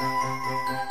Música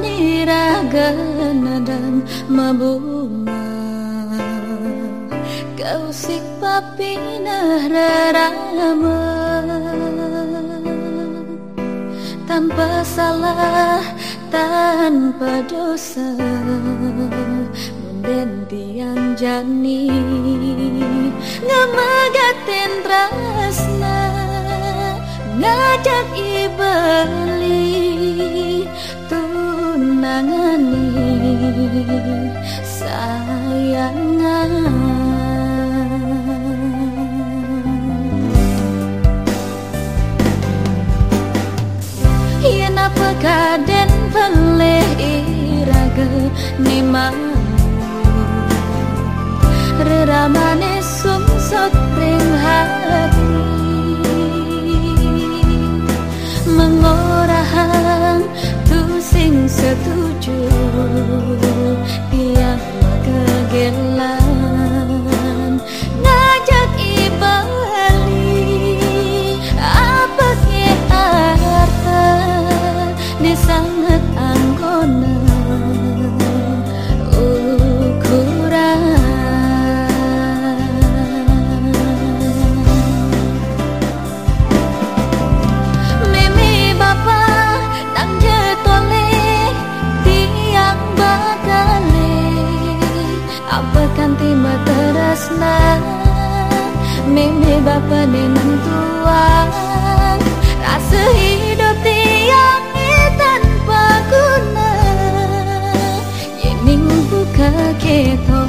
niragana dan mabunga Kau sik papinah rarama Tanpa salah, tanpa dosa Mendentian jani. Ngamagatin trasna Ngajak ibeli kaden peleh irage nemang reramane sumsot ring hati mengorahan tu sing setuju piang. meme bapa menentuan Rasa hidup tiang ni tanpa guna. Yening buka ketok